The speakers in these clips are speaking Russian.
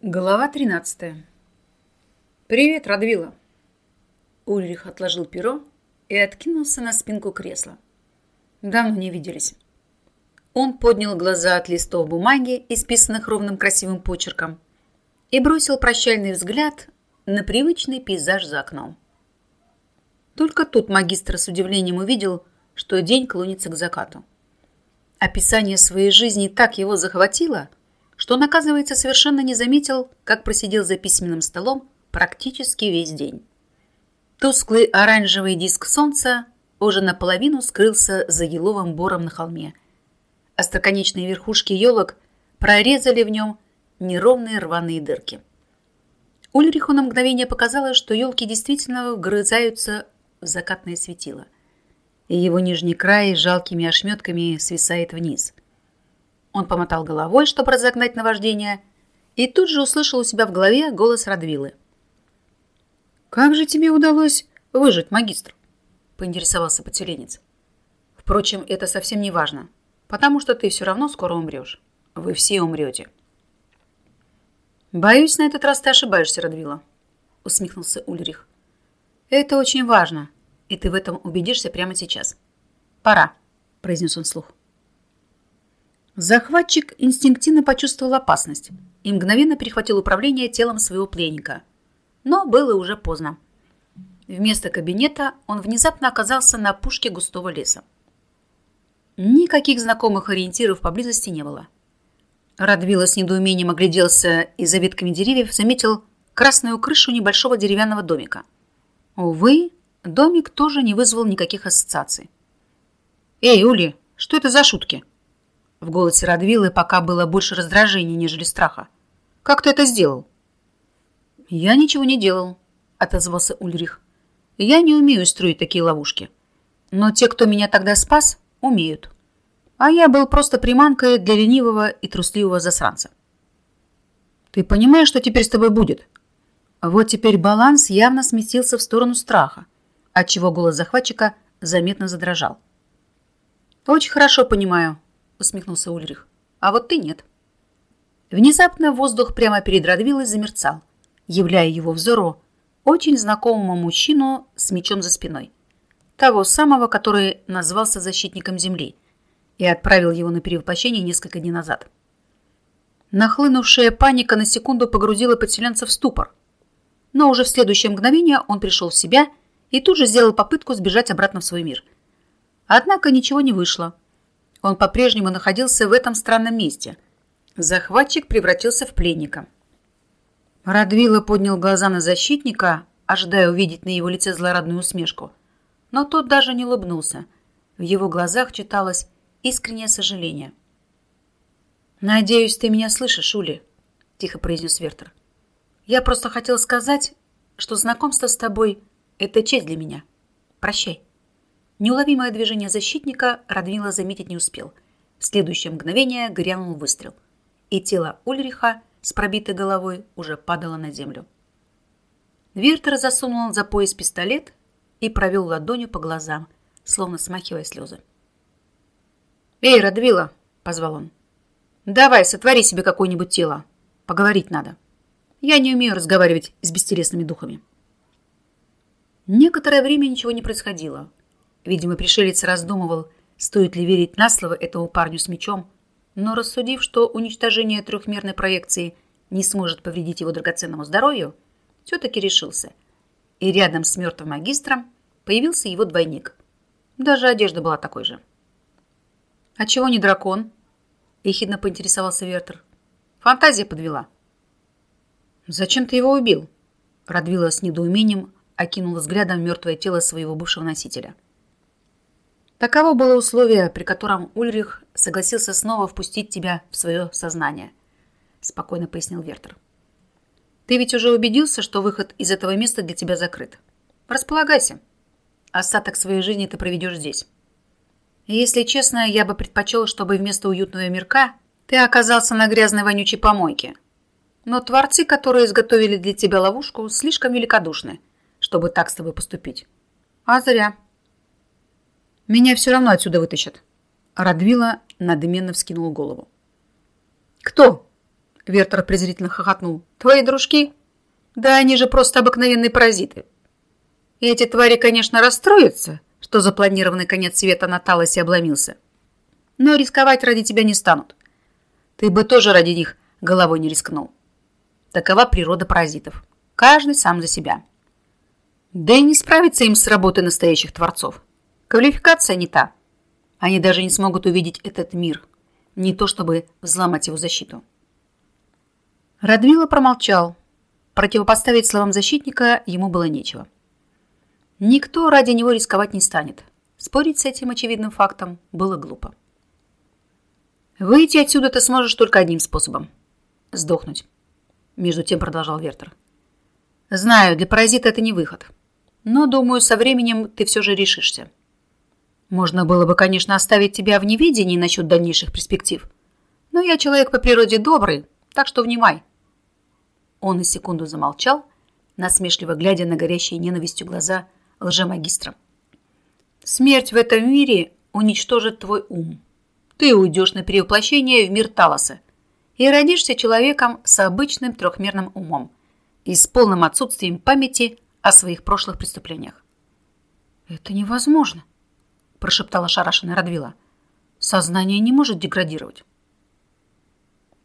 Глава 13. «Привет, Радвила!» Ульрих отложил перо и откинулся на спинку кресла. Давно не виделись. Он поднял глаза от листов бумаги, исписанных ровным красивым почерком, и бросил прощальный взгляд на привычный пейзаж за окном. Только тут магистр с удивлением увидел, что день клонится к закату. Описание своей жизни так его захватило – что он, оказывается, совершенно не заметил, как просидел за письменным столом практически весь день. Тусклый оранжевый диск солнца уже наполовину скрылся за еловым бором на холме. Остроконечные верхушки елок прорезали в нем неровные рваные дырки. Ульриху на мгновение показалось, что елки действительно вгрызаются в закатное светило, и его нижний край жалкими ошметками свисает вниз – он помотал головой, чтобы разогнать наваждение, и тут же услышал у себя в голове голос Радвилы. «Как же тебе удалось выжить, магистр?» – поинтересовался поселенец. «Впрочем, это совсем не важно, потому что ты все равно скоро умрешь. Вы все умрете». «Боюсь, на этот раз ты ошибаешься, Радвила», – усмехнулся Ульрих. «Это очень важно, и ты в этом убедишься прямо сейчас. Пора», – произнес он вслух. Захватчик инстинктивно почувствовал опасность и мгновенно перехватил управление телом своего пленника. Но было уже поздно. Вместо кабинета он внезапно оказался на опушке густого леса. Никаких знакомых ориентиров поблизости не было. Радвила с недоумением огляделся и за ветками деревьев заметил красную крышу небольшого деревянного домика. Увы, домик тоже не вызвал никаких ассоциаций. «Эй, Ули, что это за шутки?» В голосе Радвилы пока было больше раздражения, нежели страха. «Как ты это сделал?» «Я ничего не делал», — отозвался Ульрих. «Я не умею строить такие ловушки. Но те, кто меня тогда спас, умеют. А я был просто приманкой для ленивого и трусливого засранца». «Ты понимаешь, что теперь с тобой будет?» Вот теперь баланс явно сместился в сторону страха, отчего голос захватчика заметно задрожал. «Очень хорошо понимаю», усмехнулся Ульрих. А вот ты нет. Внезапно воздух прямо перед Радвилой замерцал, являя его взору очень знакомому мужчину с мечом за спиной. Того самого, который назвался защитником земли и отправил его на перевоплощение несколько дней назад. Нахлынувшая паника на секунду погрузила подселенца в ступор. Но уже в следующее мгновение он пришел в себя и тут же сделал попытку сбежать обратно в свой мир. Однако ничего не вышло. Он по-прежнему находился в этом странном месте. Захватчик превратился в пленника. Радвила поднял глаза на защитника, ожидая увидеть на его лице злорадную усмешку. Но тот даже не улыбнулся. В его глазах читалось искреннее сожаление. «Надеюсь, ты меня слышишь, Ули», — тихо произнес Вертер. «Я просто хотел сказать, что знакомство с тобой — это честь для меня. Прощай». Неуловимое движение защитника Радвила заметить не успел. В следующее мгновение грянул выстрел, и тело Ульриха с пробитой головой уже падало на землю. Виртер засунул за пояс пистолет и провел ладонью по глазам, словно смахивая слезы. «Эй, Радвила!» — позвал он. «Давай, сотвори себе какое-нибудь тело. Поговорить надо. Я не умею разговаривать с бестелесными духами». Некоторое время ничего не происходило. Видимо, пришелец раздумывал, стоит ли верить на слово этому парню с мечом, но рассудив, что уничтожение трехмерной проекции не сможет повредить его драгоценному здоровью, все-таки решился. И рядом с мертвым магистром появился его двойник. Даже одежда была такой же. «А чего не дракон?» – ехидно поинтересовался Вертер. «Фантазия подвела». «Зачем ты его убил?» Радвила с недоумением окинула взглядом мертвое тело своего бывшего носителя – Таково было условие, при котором Ульрих согласился снова впустить тебя в свое сознание, спокойно пояснил Вертер. Ты ведь уже убедился, что выход из этого места для тебя закрыт. Располагайся. Остаток своей жизни ты проведешь здесь. Если честно, я бы предпочел, чтобы вместо уютного мирка ты оказался на грязной вонючей помойке. Но творцы, которые изготовили для тебя ловушку, слишком великодушны, чтобы так с тобой поступить. А зря. Меня все равно отсюда вытащат. Радвила надменно вскинул голову. Кто? Вертер презрительно хохотнул. «Твои дружки? Да они же просто обыкновенные паразиты. И эти твари, конечно, расстроятся, что запланированный конец света на Талосе обломился. Но рисковать ради тебя не станут. Ты бы тоже ради них головой не рискнул. Такова природа паразитов. Каждый сам за себя. Да и не справится им с работой настоящих творцов. Квалификация не та. Они даже не смогут увидеть этот мир. Не то чтобы взломать его защиту. Радвила промолчал. Противопоставить словам защитника ему было нечего. Никто ради него рисковать не станет. Спорить с этим очевидным фактом было глупо. «Выйти отсюда ты сможешь только одним способом – сдохнуть», – между тем продолжал Вертер. «Знаю, для паразита это не выход. Но, думаю, со временем ты все же решишься. Можно было бы, конечно, оставить тебя в неведении насчет дальнейших перспектив. Но я человек по природе добрый, так что внимай». Он на секунду замолчал, насмешливо глядя на горящие ненавистью глаза лжемагистра. «Смерть в этом мире уничтожит твой ум. Ты уйдешь на перевоплощение в мир Талоса и родишься человеком с обычным трехмерным умом и с полным отсутствием памяти о своих прошлых преступлениях». «Это невозможно», – прошептала шарашенная Радвила. «Сознание не может деградировать».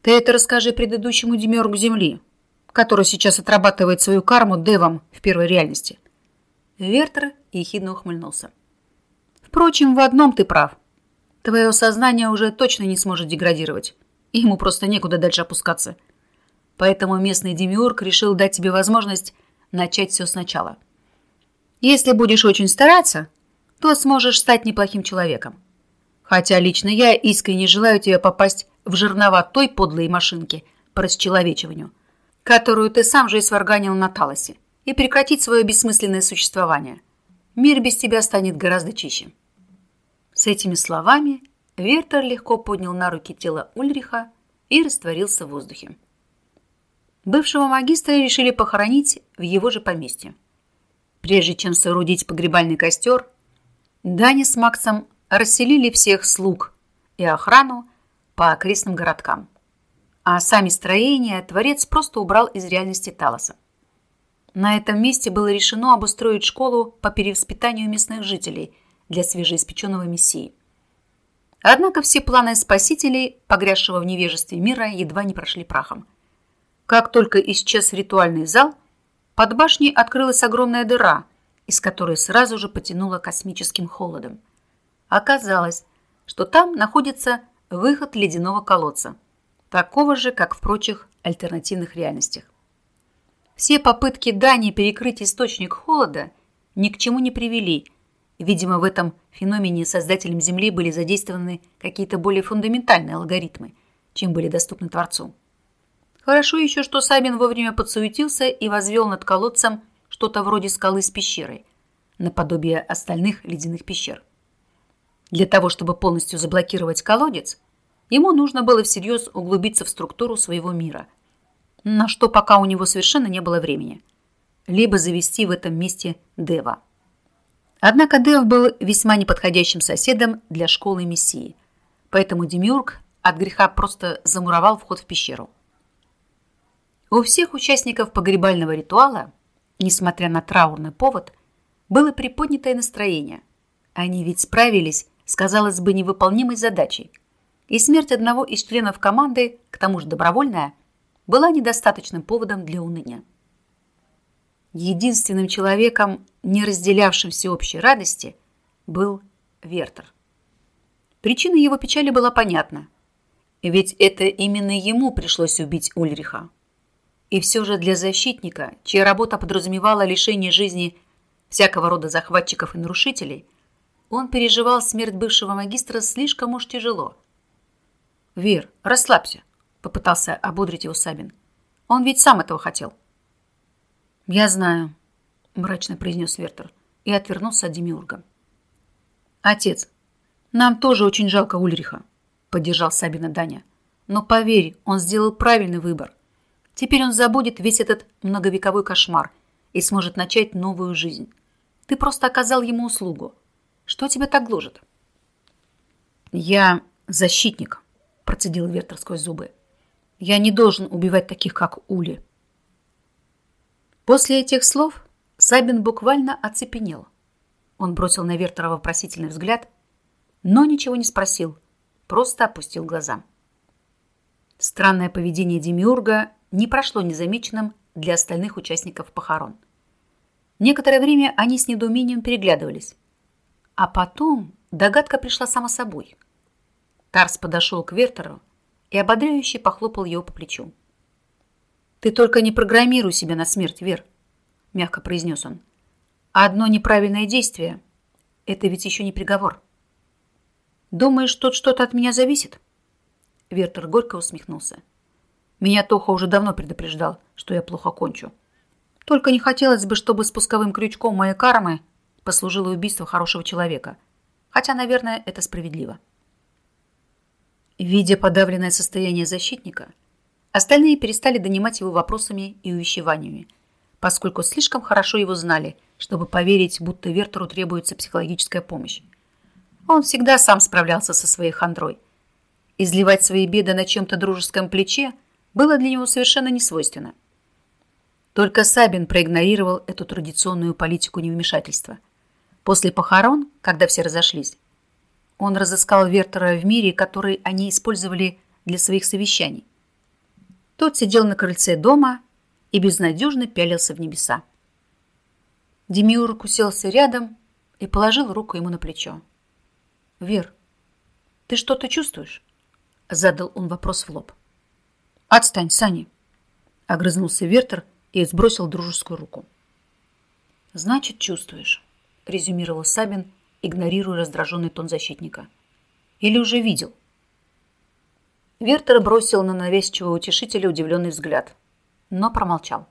«Ты это расскажи предыдущему демиургу Земли», который сейчас отрабатывает свою карму девом в первой реальности. Вертер ехидно ухмыльнулся. Впрочем, в одном ты прав. Твое сознание уже точно не сможет деградировать. Ему просто некуда дальше опускаться. Поэтому местный демиург решил дать тебе возможность начать все сначала. Если будешь очень стараться, то сможешь стать неплохим человеком. Хотя лично я искренне желаю тебе попасть в жернова той подлой машинки по расчеловечиванию – которую ты сам же и сварганил на Талосе, и прекратить свое бессмысленное существование. Мир без тебя станет гораздо чище». С этими словами Вертер легко поднял на руки тело Ульриха и растворился в воздухе. Бывшего магистра решили похоронить в его же поместье. Прежде чем соорудить погребальный костер, Дани с Максом расселили всех слуг и охрану по окрестным городкам а сами строения Творец просто убрал из реальности Талоса. На этом месте было решено обустроить школу по перевоспитанию местных жителей для свежеиспеченного мессии. Однако все планы спасителей, погрязшего в невежестве мира, едва не прошли прахом. Как только исчез ритуальный зал, под башней открылась огромная дыра, из которой сразу же потянуло космическим холодом. Оказалось, что там находится выход ледяного колодца – такого же, как в прочих альтернативных реальностях. Все попытки Дании перекрыть источник холода ни к чему не привели. Видимо, в этом феномене создателям Земли были задействованы какие-то более фундаментальные алгоритмы, чем были доступны Творцу. Хорошо еще, что Сабин вовремя подсуетился и возвел над колодцем что-то вроде скалы с пещерой, наподобие остальных ледяных пещер. Для того, чтобы полностью заблокировать колодец, Ему нужно было всерьез углубиться в структуру своего мира, на что пока у него совершенно не было времени. Либо завести в этом месте Дева. Однако Дев был весьма неподходящим соседом для школы Мессии, поэтому Демиург от греха просто замуровал вход в пещеру. У всех участников погребального ритуала, несмотря на траурный повод, было приподнятое настроение. Они ведь справились с, казалось бы, невыполнимой задачей – и смерть одного из членов команды, к тому же добровольная, была недостаточным поводом для уныния. Единственным человеком, не разделявшим всеобщей радости, был Вертер. Причина его печали была понятна, ведь это именно ему пришлось убить Ульриха. И все же для защитника, чья работа подразумевала лишение жизни всякого рода захватчиков и нарушителей, он переживал смерть бывшего магистра слишком уж тяжело – «Вир, расслабься», — попытался ободрить его Сабин. «Он ведь сам этого хотел». «Я знаю», — мрачно произнес Вертер и отвернулся от Демиурга. «Отец, нам тоже очень жалко Ульриха», — поддержал Сабина Даня. «Но поверь, он сделал правильный выбор. Теперь он забудет весь этот многовековой кошмар и сможет начать новую жизнь. Ты просто оказал ему услугу. Что тебя так гложет?» «Я защитник», процедил Вертер сквозь зубы. Я не должен убивать таких, как Ули. После этих слов Сабин буквально оцепенел. Он бросил на Вертера вопросительный взгляд, но ничего не спросил, просто опустил глаза. Странное поведение Демиурга не прошло незамеченным для остальных участников похорон. Некоторое время они с недоумением переглядывались. А потом догадка пришла сама собой. Тарс подошел к Вертеру и ободряюще похлопал его по плечу. «Ты только не программируй себя на смерть, Вер», — мягко произнес он. «Одно неправильное действие — это ведь еще не приговор». «Думаешь, тут что-то от меня зависит?» Вертер горько усмехнулся. «Меня Тоха уже давно предупреждал, что я плохо кончу. Только не хотелось бы, чтобы спусковым крючком моей кармы послужило убийство хорошего человека. Хотя, наверное, это справедливо». Видя подавленное состояние защитника, остальные перестали донимать его вопросами и увещеваниями, поскольку слишком хорошо его знали, чтобы поверить, будто Вертеру требуется психологическая помощь. Он всегда сам справлялся со своей хандрой. Изливать свои беды на чем-то дружеском плече было для него совершенно несвойственно. Только Сабин проигнорировал эту традиционную политику невмешательства. После похорон, когда все разошлись, он разыскал Вертера в мире, который они использовали для своих совещаний. Тот сидел на крыльце дома и безнадежно пялился в небеса. Демиург уселся рядом и положил руку ему на плечо. «Вер, ты что-то чувствуешь?» Задал он вопрос в лоб. «Отстань, Сани!» Огрызнулся Вертер и сбросил дружескую руку. «Значит, чувствуешь», — резюмировал Сабин, игнорируя раздраженный тон защитника. «Или уже видел?» Вертер бросил на навязчивого утешителя удивленный взгляд, но промолчал.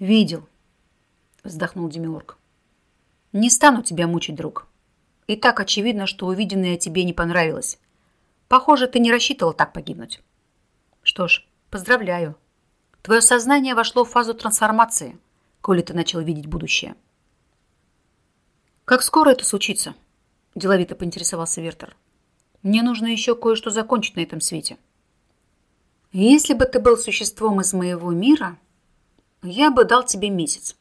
«Видел», — вздохнул Демиург. «Не стану тебя мучить, друг. И так очевидно, что увиденное тебе не понравилось. Похоже, ты не рассчитывал так погибнуть». «Что ж, поздравляю. Твое сознание вошло в фазу трансформации, коли ты начал видеть будущее». «Как скоро это случится?» – деловито поинтересовался Вертер. «Мне нужно еще кое-что закончить на этом свете». «Если бы ты был существом из моего мира, я бы дал тебе месяц».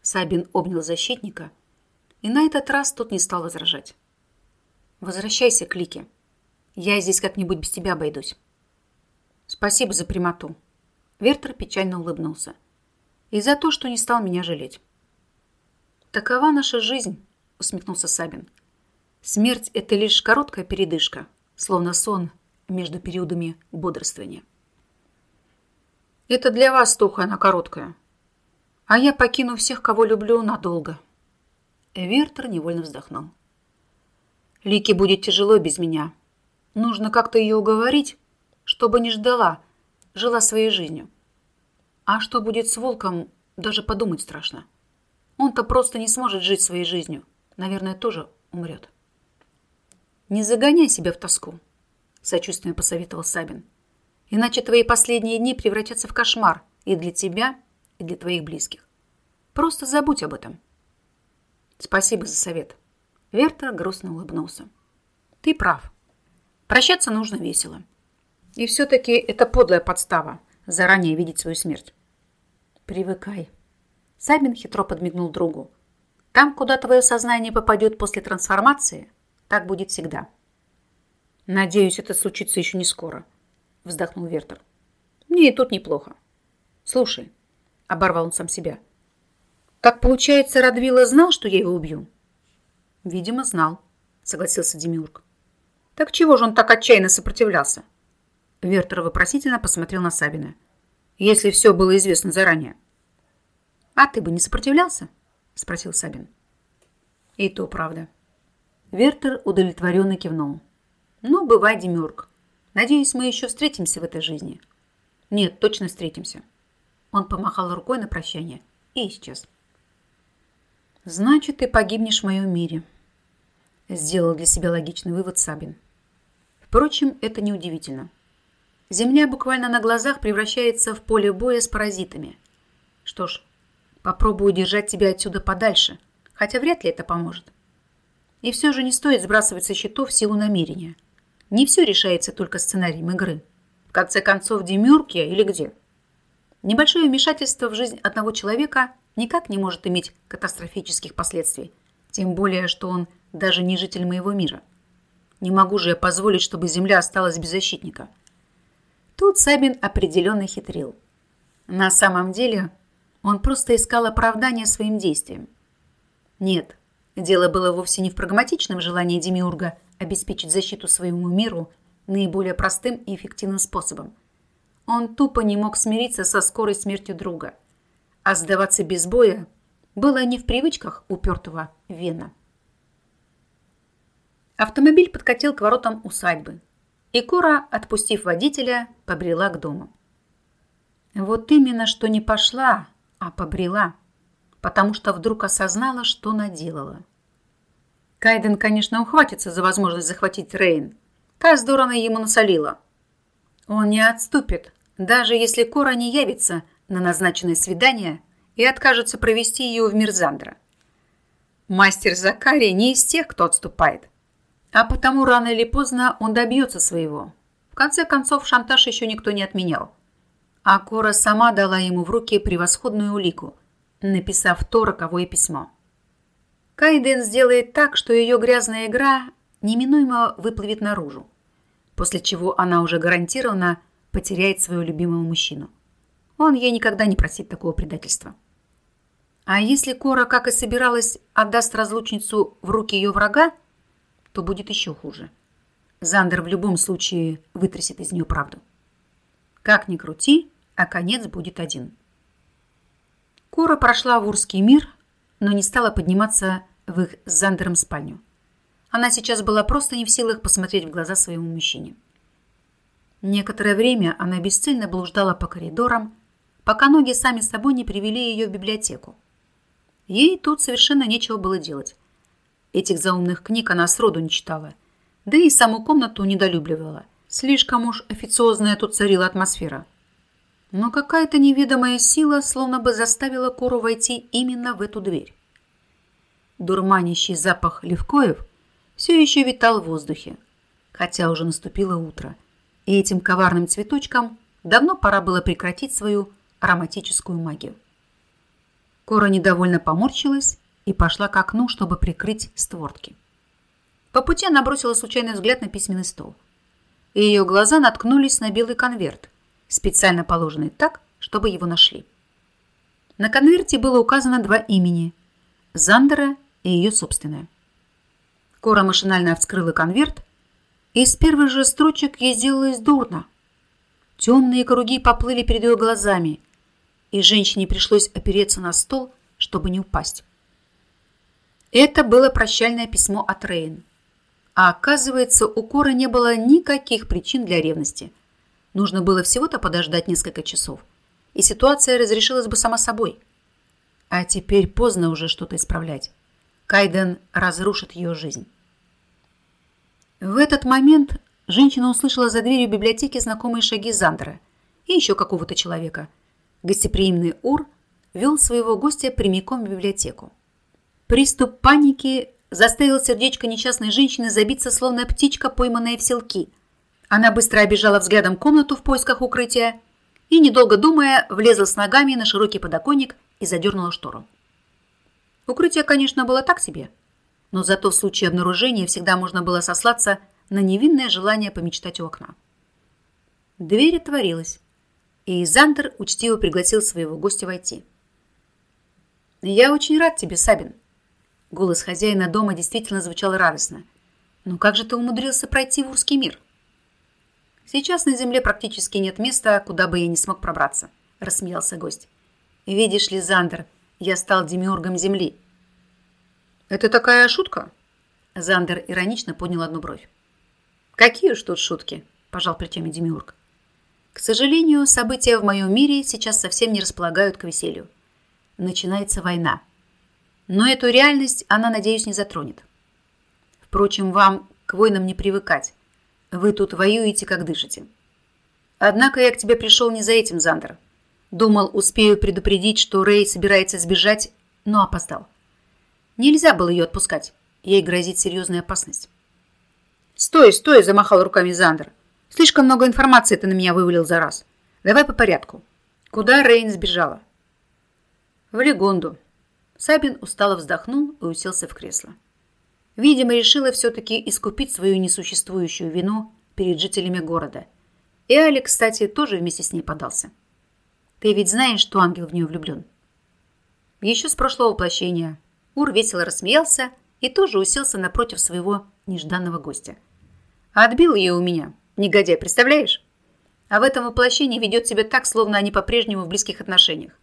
Сабин обнял защитника, и на этот раз тот не стал возражать. «Возвращайся к Лике. Я здесь как-нибудь без тебя обойдусь». «Спасибо за прямоту». Вертер печально улыбнулся. «И за то, что не стал меня жалеть». «Такова наша жизнь», — усмехнулся Сабин. «Смерть — это лишь короткая передышка, словно сон между периодами бодрствования». «Это для вас, Тоха, она короткая. А я покину всех, кого люблю, надолго». Вертер невольно вздохнул. «Лике будет тяжело без меня. Нужно как-то ее уговорить, чтобы не ждала, жила своей жизнью. А что будет с волком, даже подумать страшно». Он-то просто не сможет жить своей жизнью. Наверное, тоже умрет. Не загоняй себя в тоску, сочувственно посоветовал Сабин. Иначе твои последние дни превратятся в кошмар и для тебя, и для твоих близких. Просто забудь об этом. Спасибо за совет. Вертер грустно улыбнулся. Ты прав. Прощаться нужно весело. И все-таки это подлая подстава заранее видеть свою смерть. Привыкай. Сабин хитро подмигнул другу. Там, куда твое сознание попадет после трансформации, так будет всегда. Надеюсь, это случится еще не скоро, вздохнул Вертер. Мне и тут неплохо. Слушай, оборвал он сам себя. Так получается, Радвила знал, что я его убью? Видимо, знал, согласился Демиург. Так чего же он так отчаянно сопротивлялся? Вертер вопросительно посмотрел на Сабина. Если все было известно заранее. «А ты бы не сопротивлялся?» – спросил Сабин. «И то правда». Вертер удовлетворенно кивнул. «Ну, бывай, Демюрк. Надеюсь, мы еще встретимся в этой жизни». «Нет, точно встретимся». Он помахал рукой на прощание и исчез. «Значит, ты погибнешь в моем мире», – сделал для себя логичный вывод Сабин. Впрочем, это неудивительно. Земля буквально на глазах превращается в поле боя с паразитами. Что ж, Попробую держать тебя отсюда подальше, хотя вряд ли это поможет. И все же не стоит сбрасывать со счетов силу намерения. Не все решается только сценарием игры. В конце концов, Демюрк я или где? Небольшое вмешательство в жизнь одного человека никак не может иметь катастрофических последствий. Тем более, что он даже не житель моего мира. Не могу же я позволить, чтобы Земля осталась без защитника. Тут Сабин определенно хитрил. На самом деле, он просто искал оправдание своим действиям. Нет, дело было вовсе не в прагматичном желании Демиурга обеспечить защиту своему миру наиболее простым и эффективным способом. Он тупо не мог смириться со скорой смертью друга. А сдаваться без боя было не в привычках упертого Вена. Автомобиль подкатил к воротам усадьбы, и Кора, отпустив водителя, побрела к дому. Вот именно что не пошла, а побрела, потому что вдруг осознала, что наделала. Кайден, конечно, ухватится за возможность захватить Рейн. Та здорово ему насолила. Он не отступит, даже если Кора не явится на назначенное свидание и откажется провести ее в мир Зандра. Мастер Закарий не из тех, кто отступает. А потому рано или поздно он добьется своего. В конце концов, шантаж еще никто не отменял. А Кора сама дала ему в руки превосходную улику, написав то роковое письмо. Кайден сделает так, что ее грязная игра неминуемо выплывет наружу, после чего она уже гарантированно потеряет своего любимого мужчину. Он ей никогда не простит такого предательства. А если Кора, как и собиралась, отдаст разлучницу в руки ее врага, то будет еще хуже. Зандер в любом случае вытрясет из нее правду. Как ни крути, а конец будет один. Кора прошла в Урский мир, но не стала подниматься в их с Зандером спальню. Она сейчас была просто не в силах посмотреть в глаза своему мужчине. Некоторое время она бесцельно блуждала по коридорам, пока ноги сами собой не привели ее в библиотеку. Ей тут совершенно нечего было делать. Этих заумных книг она сроду не читала. Да и саму комнату недолюбливала. Слишком уж официозная тут царила атмосфера. Но какая-то неведомая сила словно бы заставила Кору войти именно в эту дверь. Дурманящий запах левкоев все еще витал в воздухе, хотя уже наступило утро, и этим коварным цветочкам давно пора было прекратить свою ароматическую магию. Кора недовольно поморщилась и пошла к окну, чтобы прикрыть створки. По пути она бросила случайный взгляд на письменный стол. И ее глаза наткнулись на белый конверт, специально положенный так, чтобы его нашли. На конверте было указано два имени – Зандера и ее собственное. Кора машинально вскрыла конверт, и с первых же строчек ей сделалось дурно. Темные круги поплыли перед ее глазами, и женщине пришлось опереться на стол, чтобы не упасть. Это было прощальное письмо от Рейн. А оказывается, у Коры не было никаких причин для ревности. Нужно было всего-то подождать несколько часов, и ситуация разрешилась бы сама собой. А теперь поздно уже что-то исправлять. Кайден разрушит ее жизнь. В этот момент женщина услышала за дверью библиотеки знакомые шаги Зандера и еще какого-то человека. Гостеприимный Ур вел своего гостя прямиком в библиотеку. Приступ паники заставил сердечко несчастной женщины забиться, словно птичка, пойманная в селки. Она быстро обижала взглядом комнату в поисках укрытия и, недолго думая, влезла с ногами на широкий подоконник и задернула штору. Укрытие, конечно, было так себе, но зато в случае обнаружения всегда можно было сослаться на невинное желание помечтать у окна. Дверь отворилась, и Зандер учтиво пригласил своего гостя войти. «Я очень рад тебе, Сабин», Голос хозяина дома действительно звучал радостно. «Ну как же ты умудрился пройти в Урский мир?» «Сейчас на земле практически нет места, куда бы я не смог пробраться», – рассмеялся гость. «Видишь ли, Зандер, я стал демиургом земли». «Это такая шутка?» Зандер иронично поднял одну бровь. «Какие уж тут шутки?» – пожал плечами демиург. «К сожалению, события в моем мире сейчас совсем не располагают к веселью. Начинается война». Но эту реальность она, надеюсь, не затронет. Впрочем, вам к войнам не привыкать. Вы тут воюете, как дышите. Однако я к тебе пришел не за этим, Зандер. Думал, успею предупредить, что Рэй собирается сбежать, но опоздал. Нельзя было ее отпускать. Ей грозит серьезная опасность. «Стой, стой!» – замахал руками Зандер. Слишком много информации ты на меня вывалил за раз. Давай по порядку. Куда Рейн сбежала? В Легонду. Сабин устало вздохнул и уселся в кресло. Видимо, решила все-таки искупить свою несуществующую вину перед жителями города. И Алик, кстати, тоже вместе с ней подался. Ты ведь знаешь, что ангел в нее влюблен? Еще с прошлого воплощения. Ур весело рассмеялся и тоже уселся напротив своего нежданного гостя. отбил ее у меня, негодяй, представляешь? А в этом воплощении ведет себя так, словно они по-прежнему в близких отношениях.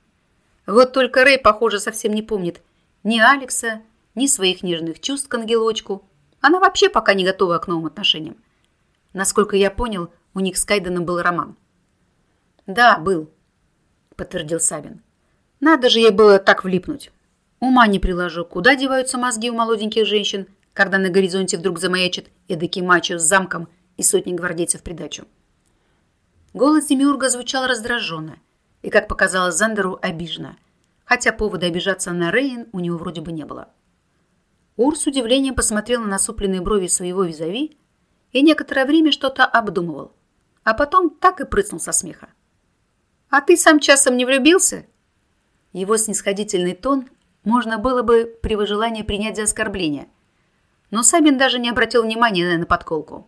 Вот только Рэй, похоже, совсем не помнит ни Алекса, ни своих нежных чувств к ангелочку. Она вообще пока не готова к новым отношениям. Насколько я понял, у них с Кайденом был роман. «Да, был», — подтвердил Сабин. «Надо же ей было так влипнуть. Ума не приложу, куда деваются мозги у молоденьких женщин, когда на горизонте вдруг замаячит эдакий мачо с замком и сотни гвардейцев в придачу». Голос Демиурга звучал раздраженно и, как показалось Зандеру, обиженно, хотя повода обижаться на Рейн у него вроде бы не было. Ур с удивлением посмотрел на насупленные брови своего визави и некоторое время что-то обдумывал, а потом так и прыснул со смеха. «А ты сам часом не влюбился?» Его снисходительный тон можно было бы при желании принять за оскорбление, но Сабин даже не обратил внимания на подколку.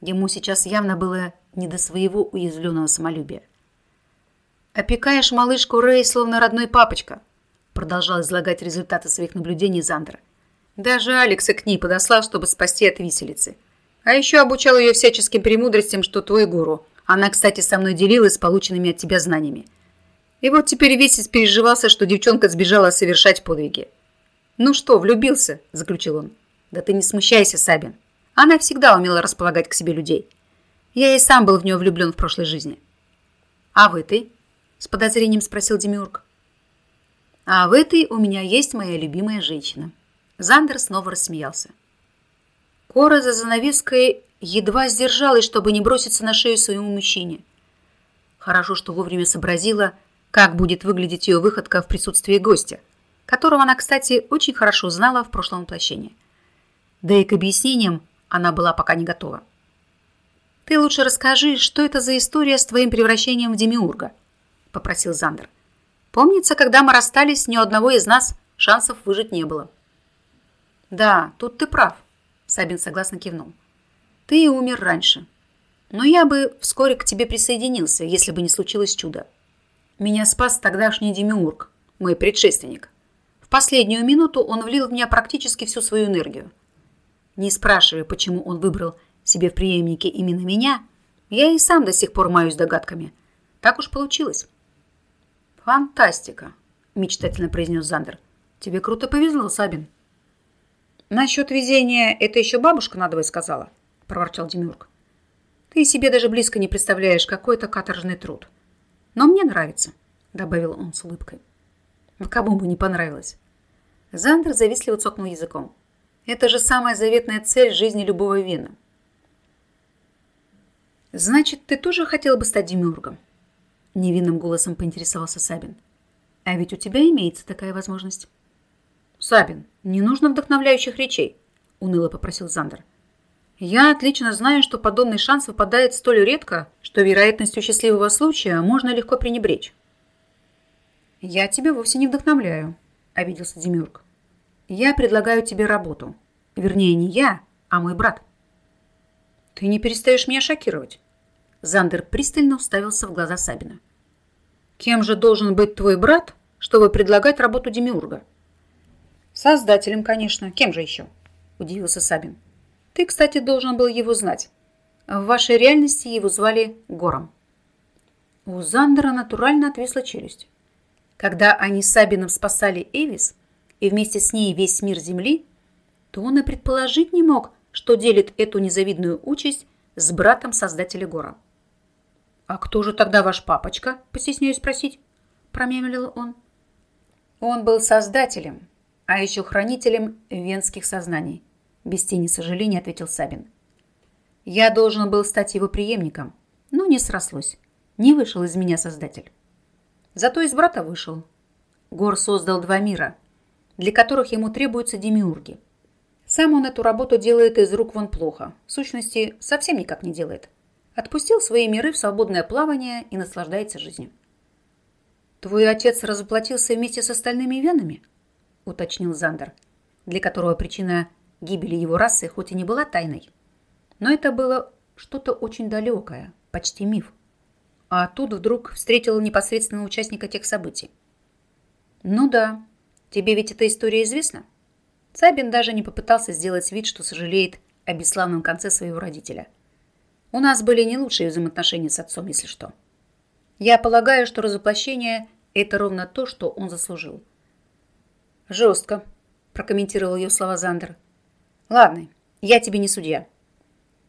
Ему сейчас явно было не до своего уязвленного самолюбия. «Опекаешь малышку Рэй, словно родной папочка», продолжал излагать результаты своих наблюдений Зандер. Даже Алекса к ней подослал, чтобы спасти от виселицы. А еще обучал ее всяческим премудростям, что твой гуру. Она, кстати, со мной делилась полученными от тебя знаниями. И вот теперь весь переживался, что девчонка сбежала совершать подвиги. «Ну что, влюбился?» – заключил он. «Да ты не смущайся, Сабин. Она всегда умела располагать к себе людей. Я и сам был в нее влюблен в прошлой жизни». «А в этой?» – с подозрением спросил Демиург. «А в этой у меня есть моя любимая женщина», Зандер снова рассмеялся. Кора за занавеской едва сдержалась, чтобы не броситься на шею своему мужчине. Хорошо, что вовремя сообразила, как будет выглядеть ее выходка в присутствии гостя, которого она, кстати, очень хорошо знала в прошлом воплощении. Да и к объяснениям она была пока не готова. «Ты лучше расскажи, что это за история с твоим превращением в Демиурга?» – попросил Зандер. «Помнится, когда мы расстались, ни у одного из нас шансов выжить не было». «Да, тут ты прав», – Сабин согласно кивнул. «Ты умер раньше. Но я бы вскоре к тебе присоединился, если бы не случилось чудо. Меня спас тогдашний Демиург, мой предшественник. В последнюю минуту он влил в меня практически всю свою энергию. Не спрашивая, почему он выбрал себе в преемнике именно меня, я и сам до сих пор маюсь догадками. Так уж получилось». «Фантастика», – мечтательно произнес Зандер. «Тебе круто повезло, Сабин». «Насчет везения это еще бабушка надо сказала», – проворчал Демюрк. «Ты себе даже близко не представляешь, какой это каторжный труд. Но мне нравится», – добавил он с улыбкой. Кому бы не понравилось. Зандер завистливо цокнул языком. Это же самая заветная цель жизни любого вина. «Значит, ты тоже хотел бы стать демиургом?» Невинным голосом поинтересовался Сабин. «А ведь у тебя имеется такая возможность». «Сабин, не нужно вдохновляющих речей», – уныло попросил Зандер. «Я отлично знаю, что подобный шанс выпадает столь редко, что вероятностью счастливого случая можно легко пренебречь». «Я тебя вовсе не вдохновляю», – обиделся Демюрк. «Я предлагаю тебе работу. Вернее, не я, а мой брат». «Ты не перестаешь меня шокировать». Зандер пристально уставился в глаза Сабина. «Кем же должен быть твой брат, чтобы предлагать работу Демиурга?» Создателем, конечно. Кем же еще? Удивился Сабин. Ты, кстати, должен был его знать. В вашей реальности его звали Гором. У Зандера натурально отвисла челюсть. Когда они с Сабином спасали Эвис и вместе с ней весь мир Земли, то он и предположить не мог, что делит эту незавидную участь с братом создателя Гора. «А кто же тогда ваш папочка?» – постесняюсь спросить. Промямлил он. Он был создателем, а еще хранителем венских сознаний. Без тени сожаления ответил Сабин. Я должен был стать его преемником, но не срослось. Не вышел из меня создатель. Зато из брата вышел. Гор создал два мира, для которых ему требуются демиурги. Сам он эту работу делает из рук вон плохо. В сущности, совсем никак не делает. Отпустил свои миры в свободное плавание и наслаждается жизнью. «Твой отец развоплотился вместе с остальными венами?» – уточнил Зандер, для которого причина гибели его расы хоть и не была тайной, но это было что-то очень далекое, почти миф. А тут вдруг встретил непосредственного участника тех событий. «Ну да, тебе ведь эта история известна?» Сабин даже не попытался сделать вид, что сожалеет о бесславном конце своего родителя. «У нас были не лучшие взаимоотношения с отцом, если что. Я полагаю, что разоплощение – это ровно то, что он заслужил». «Жестко», – прокомментировал ее слова Зандер. «Ладно, я тебе не судья.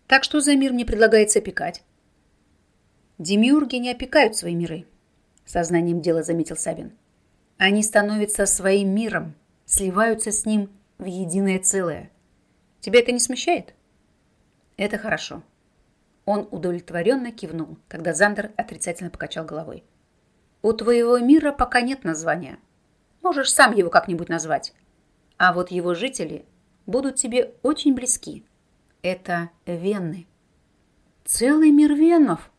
Так что за мир мне предлагается опекать?» «Демиурги не опекают свои миры», – сознанием дела заметил Сабин. «Они становятся своим миром, сливаются с ним в единое целое. Тебя это не смущает?» «Это хорошо». Он удовлетворенно кивнул, когда Зандер отрицательно покачал головой. «У твоего мира пока нет названия. Можешь сам его как-нибудь назвать. А вот его жители будут тебе очень близки. Это венны». «Целый мир веннов?»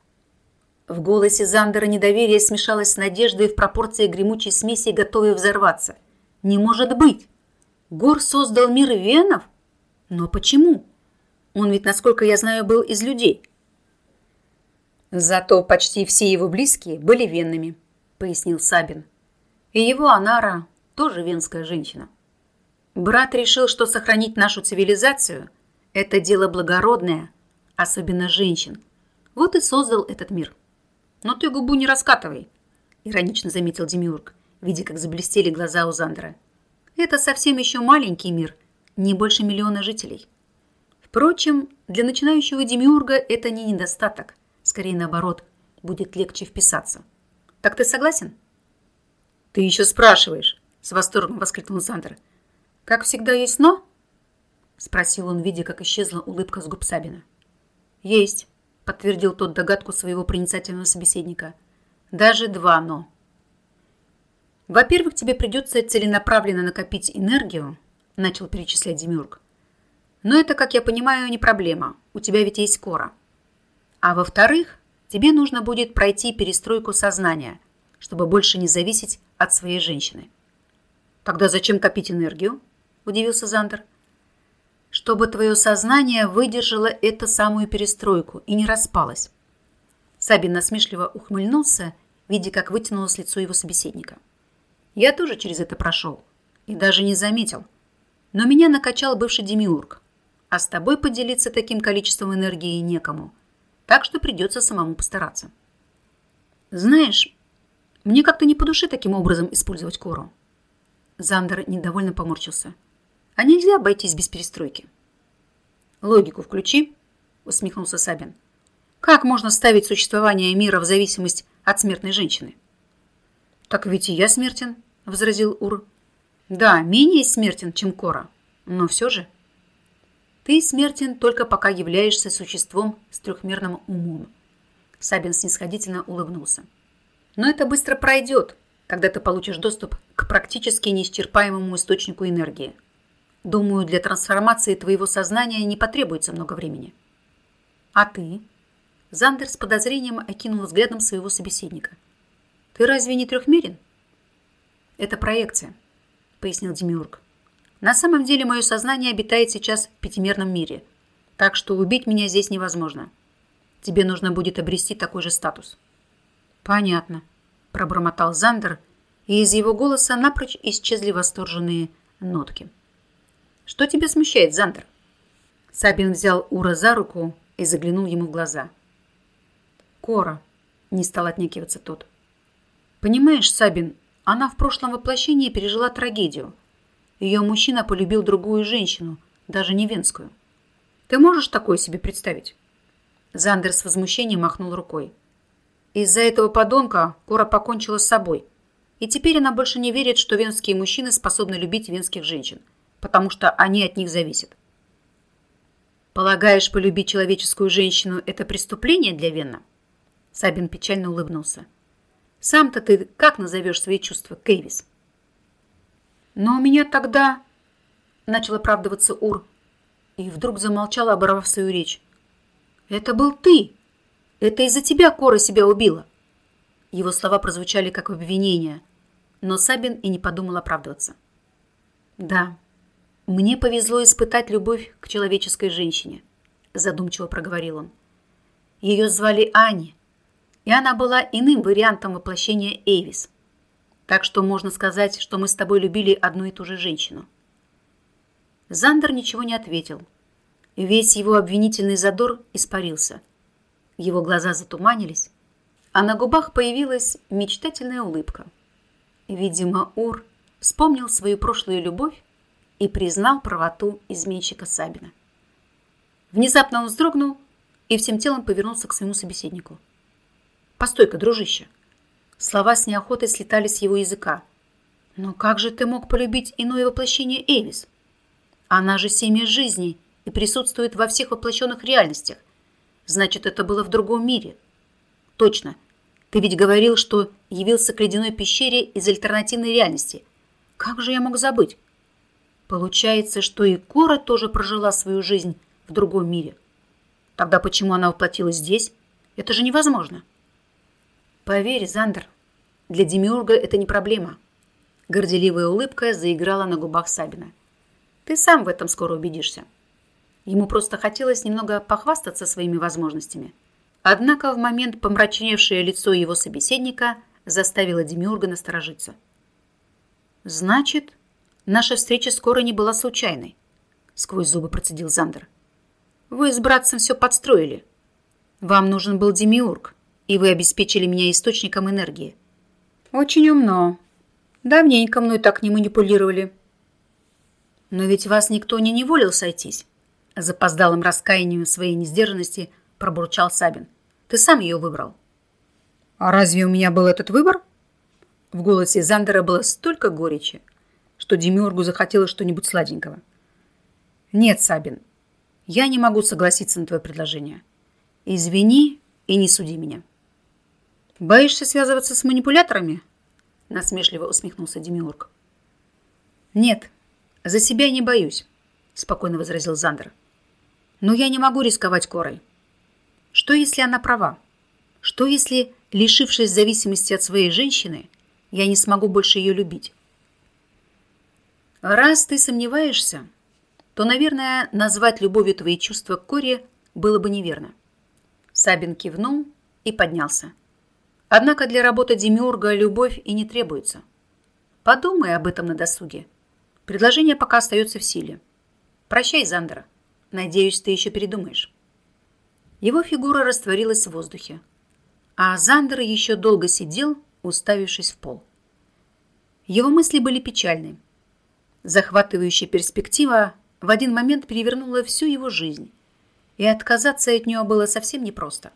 В голосе Зандера недоверие смешалось с надеждой в пропорции гремучей смеси, готовой взорваться. «Не может быть! Гор создал мир венов? Но почему? Он ведь, насколько я знаю, был из людей. Зато почти все его близкие были венными, пояснил Сабин. И его Анара тоже венская женщина. Брат решил, что сохранить нашу цивилизацию – это дело благородное, особенно женщин. Вот и создал этот мир. Но ты губу не раскатывай, иронично заметил Демиург, видя, как заблестели глаза у Зандера. Это совсем еще маленький мир, не больше миллиона жителей. Впрочем, для начинающего демиурга это не недостаток. Скорее наоборот, будет легче вписаться. Так ты согласен? Ты еще спрашиваешь, с восторгом воскликнул Сандер. Как всегда есть «но»? Спросил он, видя, как исчезла улыбка с губ Сабина. Есть, подтвердил тот догадку своего проницательного собеседника. Даже два «но». Во-первых, тебе придется целенаправленно накопить энергию, начал перечислять Демюрк. Но это, как я понимаю, не проблема. У тебя ведь есть кора. А во-вторых, тебе нужно будет пройти перестройку сознания, чтобы больше не зависеть от своей женщины. Тогда зачем копить энергию? Удивился Зандер. Чтобы твое сознание выдержало эту самую перестройку и не распалось. Сабин насмешливо ухмыльнулся, видя, как вытянулось лицо его собеседника. Я тоже через это прошел и даже не заметил. Но меня накачал бывший демиург, а с тобой поделиться таким количеством энергии некому, так что придется самому постараться. Знаешь, мне как-то не по душе таким образом использовать кору. Зандер недовольно поморщился. А нельзя обойтись без перестройки. Логику включи, усмехнулся Сабин. Как можно ставить существование мира в зависимость от смертной женщины? «Так ведь и я смертен», — возразил Ур. «Да, менее смертен, чем Кора, но все же». «Ты смертен только пока являешься существом с трехмерным умом», — Сабин снисходительно улыбнулся. «Но это быстро пройдет, когда ты получишь доступ к практически неисчерпаемому источнику энергии. Думаю, для трансформации твоего сознания не потребуется много времени». «А ты?» Зандер с подозрением окинул взглядом своего собеседника – ты разве не трехмерен? Это проекция, пояснил Демиург. На самом деле мое сознание обитает сейчас в пятимерном мире, так что убить меня здесь невозможно. Тебе нужно будет обрести такой же статус. Понятно, пробормотал Зандер, и из его голоса напрочь исчезли восторженные нотки. Что тебя смущает, Зандер? Сабин взял Ура за руку и заглянул ему в глаза. Кора, не стал отнекиваться тот. Понимаешь, Сабин, она в прошлом воплощении пережила трагедию. Ее мужчина полюбил другую женщину, даже не венскую. Ты можешь такое себе представить? Зандер с возмущением махнул рукой. Из-за этого подонка Кора покончила с собой. И теперь она больше не верит, что венские мужчины способны любить венских женщин, потому что они от них зависят. Полагаешь, полюбить человеческую женщину – это преступление для Вена? Сабин печально улыбнулся. Сам-то ты как назовешь свои чувства, Кейвис? Но у меня тогда... Начал оправдываться Ур. И вдруг замолчал, оборвав свою речь. Это был ты. Это из-за тебя Кора себя убила. Его слова прозвучали как обвинение, но Сабин и не подумал оправдываться. Да, мне повезло испытать любовь к человеческой женщине, задумчиво проговорил он. Ее звали Ани, и она была иным вариантом воплощения Эйвис. Так что можно сказать, что мы с тобой любили одну и ту же женщину. Зандер ничего не ответил. Весь его обвинительный задор испарился. Его глаза затуманились, а на губах появилась мечтательная улыбка. Видимо, Ур вспомнил свою прошлую любовь и признал правоту изменщика Сабина. Внезапно он вздрогнул и всем телом повернулся к своему собеседнику. «Постой-ка, дружище!» Слова с неохотой слетали с его языка. «Но как же ты мог полюбить иное воплощение Эвис? Она же семя жизней и присутствует во всех воплощенных реальностях. Значит, это было в другом мире. Точно. Ты ведь говорил, что явился к ледяной пещере из альтернативной реальности. Как же я мог забыть? Получается, что и Кора тоже прожила свою жизнь в другом мире. Тогда почему она воплотилась здесь? Это же невозможно. Поверь, Зандер, для Демиурга это не проблема. Горделивая улыбка заиграла на губах Сабина. Ты сам в этом скоро убедишься. Ему просто хотелось немного похвастаться своими возможностями. Однако в момент помрачневшее лицо его собеседника заставило Демиурга насторожиться. «Значит, наша встреча скоро не была случайной», — сквозь зубы процедил Зандер. «Вы с братцем все подстроили. Вам нужен был Демиург, и вы обеспечили меня источником энергии». «Очень умно. Давненько мной так не манипулировали». «Но ведь вас никто не неволил сойтись». Запоздалым раскаянием своей несдержанности пробурчал Сабин. «Ты сам ее выбрал». «А разве у меня был этот выбор?» В голосе Зандера было столько горечи, что Демиургу захотелось что-нибудь сладенького. «Нет, Сабин, я не могу согласиться на твое предложение. Извини и не суди меня». «Боишься связываться с манипуляторами?» насмешливо усмехнулся Демиург. «Нет, за себя не боюсь», спокойно возразил Зандер. Но я не могу рисковать Корой. Что, если она права? Что, если, лишившись зависимости от своей женщины, я не смогу больше ее любить? Раз ты сомневаешься, то, наверное, назвать любовью твои чувства к Коре было бы неверно. Сабин кивнул и поднялся. Однако для работы Демиурга любовь и не требуется. Подумай об этом на досуге. Предложение пока остается в силе. Прощай, Зандера. Надеюсь, ты еще передумаешь. Его фигура растворилась в воздухе, а Зандер еще долго сидел, уставившись в пол. Его мысли были печальны. Захватывающая перспектива в один момент перевернула всю его жизнь, и отказаться от нее было совсем непросто.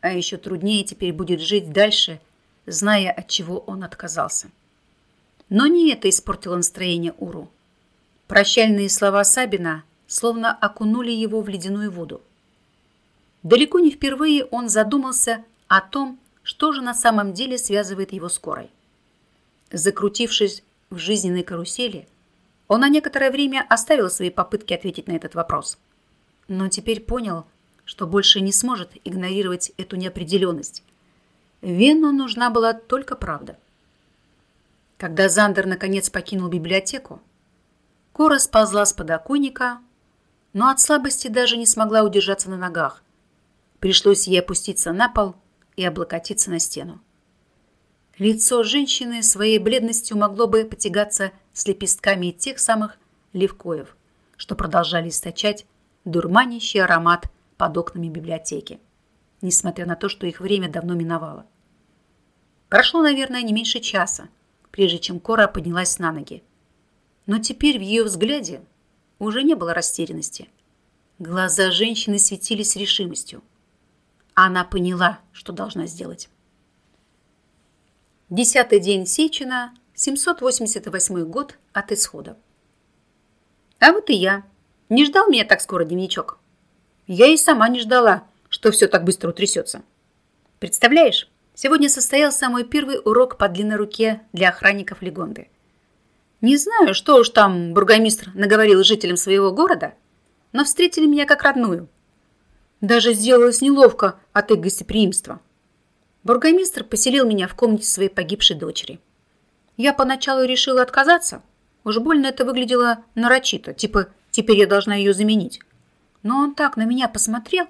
А еще труднее теперь будет жить дальше, зная, от чего он отказался. Но не это испортило настроение Уру. Прощальные слова Сабина словно окунули его в ледяную воду. Далеко не впервые он задумался о том, что же на самом деле связывает его с Корой. Закрутившись в жизненной карусели, он на некоторое время оставил свои попытки ответить на этот вопрос. Но теперь понял, что больше не сможет игнорировать эту неопределенность. Вену нужна была только правда. Когда Зандер наконец покинул библиотеку, Кора сползла с подоконника, но от слабости даже не смогла удержаться на ногах. Пришлось ей опуститься на пол и облокотиться на стену. Лицо женщины своей бледностью могло бы потягаться с лепестками тех самых левкоев, что продолжали источать дурманящий аромат под окнами библиотеки, несмотря на то, что их время давно миновало. Прошло, наверное, не меньше часа, прежде чем Кора поднялась на ноги. Но теперь в ее взгляде уже не было растерянности. Глаза женщины светились решимостью. Она поняла, что должна сделать. Десятый день Сечина, 788 год от исхода. А вот и я. Не ждал меня так скоро, дневничок? Я и сама не ждала, что все так быстро утрясется. Представляешь, сегодня состоялся мой первый урок по длинной руке для охранников Легонды – не знаю, что уж там бургомистр наговорил жителям своего города, но встретили меня как родную. Даже сделалось неловко от их гостеприимства. Бургомистр поселил меня в комнате своей погибшей дочери. Я поначалу решила отказаться. Уж больно это выглядело нарочито, типа «теперь я должна ее заменить». Но он так на меня посмотрел,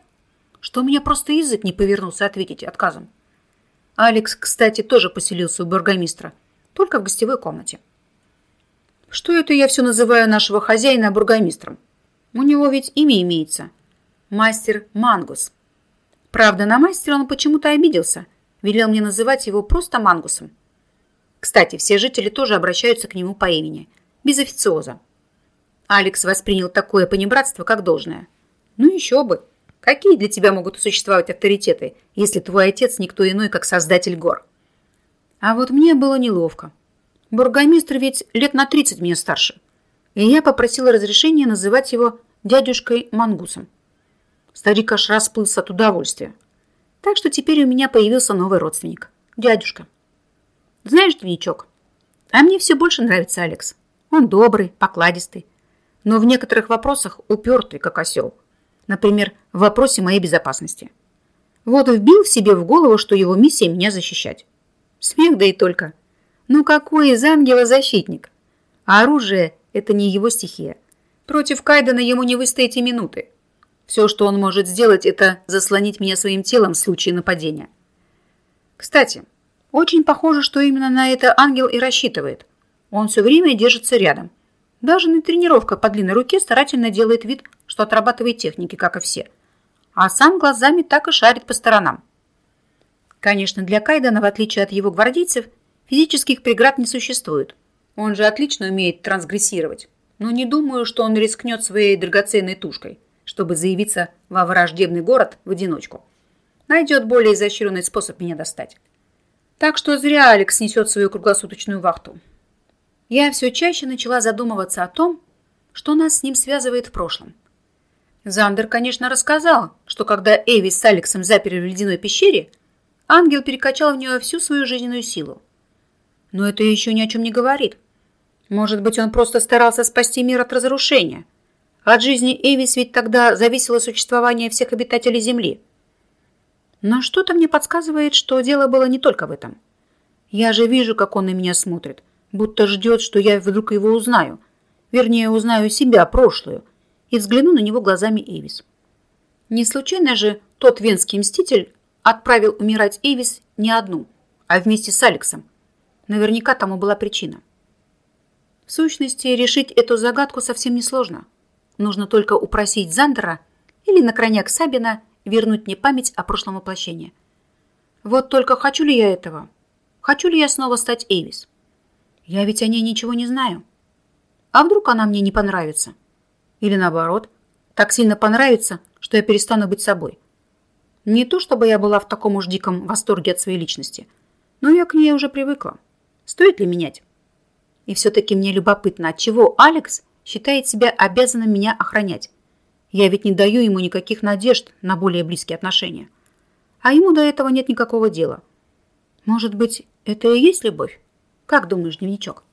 что у меня просто язык не повернулся ответить отказом. Алекс, кстати, тоже поселился у бургомистра, только в гостевой комнате. Что это я все называю нашего хозяина бургомистром? У него ведь имя имеется. Мастер Мангус. Правда, на мастера он почему-то обиделся. Велел мне называть его просто Мангусом. Кстати, все жители тоже обращаются к нему по имени, без официоза. Алекс воспринял такое понебратство как должное. Ну еще бы. Какие для тебя могут существовать авторитеты, если твой отец никто иной, как создатель гор? А вот мне было неловко. Бургомистр ведь лет на 30 меня старше. И я попросила разрешения называть его дядюшкой Мангусом. Старик аж расплылся от удовольствия. Так что теперь у меня появился новый родственник. Дядюшка. Знаешь, двойничок, а мне все больше нравится Алекс. Он добрый, покладистый, но в некоторых вопросах упертый, как осел. Например, в вопросе моей безопасности. Вот вбил себе в голову, что его миссия меня защищать. Смех да и только. Ну какой из ангела защитник? А оружие – это не его стихия. Против Кайдена ему не выстоять и минуты. Все, что он может сделать, это заслонить меня своим телом в случае нападения. Кстати, очень похоже, что именно на это ангел и рассчитывает. Он все время держится рядом. Даже на тренировках по длинной руке старательно делает вид, что отрабатывает техники, как и все. А сам глазами так и шарит по сторонам. Конечно, для Кайдена, в отличие от его гвардейцев, Физических преград не существует. Он же отлично умеет трансгрессировать. Но не думаю, что он рискнет своей драгоценной тушкой, чтобы заявиться во враждебный город в одиночку. Найдет более изощренный способ меня достать. Так что зря Алекс несет свою круглосуточную вахту. Я все чаще начала задумываться о том, что нас с ним связывает в прошлом. Зандер, конечно, рассказал, что когда Эви с Алексом заперли в ледяной пещере, ангел перекачал в нее всю свою жизненную силу. Но это еще ни о чем не говорит. Может быть, он просто старался спасти мир от разрушения. От жизни Эвис ведь тогда зависело существование всех обитателей Земли. Но что-то мне подсказывает, что дело было не только в этом. Я же вижу, как он на меня смотрит, будто ждет, что я вдруг его узнаю. Вернее, узнаю себя, прошлую, и взгляну на него глазами Эвис. Не случайно же тот венский мститель отправил умирать Эвис не одну, а вместе с Алексом, Наверняка тому была причина. В сущности, решить эту загадку совсем несложно. Нужно только упросить Зандера или на крайняк Сабина вернуть мне память о прошлом воплощении. Вот только хочу ли я этого? Хочу ли я снова стать Эйвис? Я ведь о ней ничего не знаю. А вдруг она мне не понравится? Или наоборот, так сильно понравится, что я перестану быть собой. Не то, чтобы я была в таком уж диком восторге от своей личности, но я к ней уже привыкла. Стоит ли менять? И все-таки мне любопытно, от чего Алекс считает себя обязанным меня охранять. Я ведь не даю ему никаких надежд на более близкие отношения. А ему до этого нет никакого дела. Может быть, это и есть любовь? Как думаешь, дневничок?